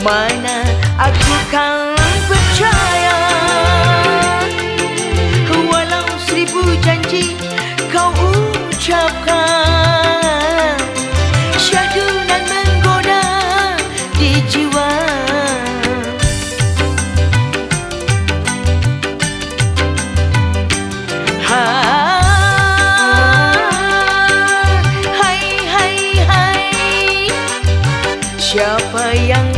mana aku kan percaya? Walau seribu janji kau ucapkan Syahdu nan menggoda di jiwa. Ha Siapa yang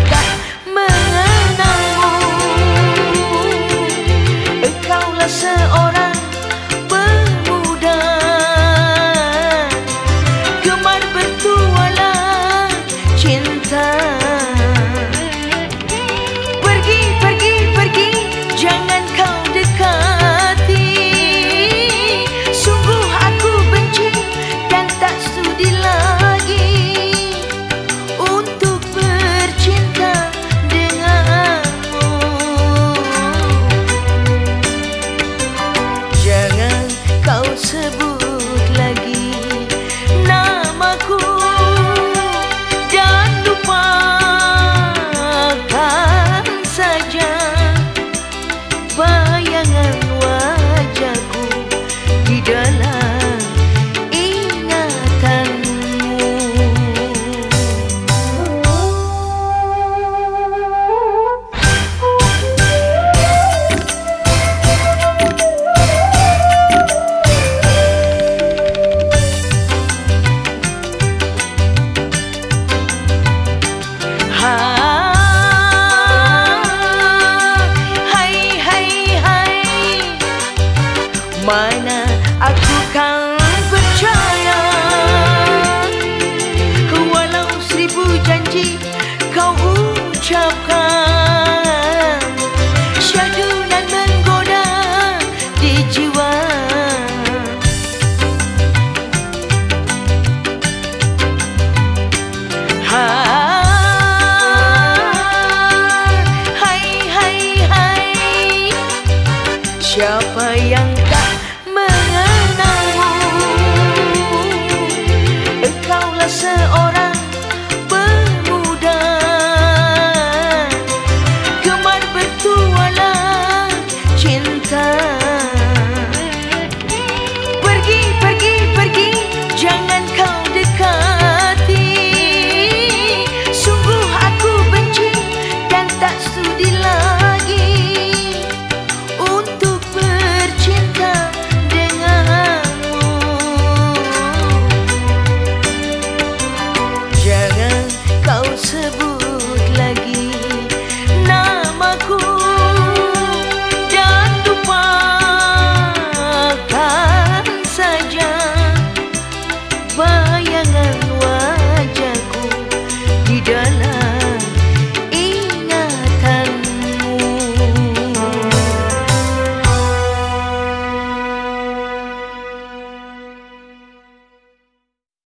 mana aku kan percaya? Walau seribu janji kau ucapkan syahdu dan menggoda di jiwa. Ha Siapa yang tak mengenalmu Engkau seorang 是不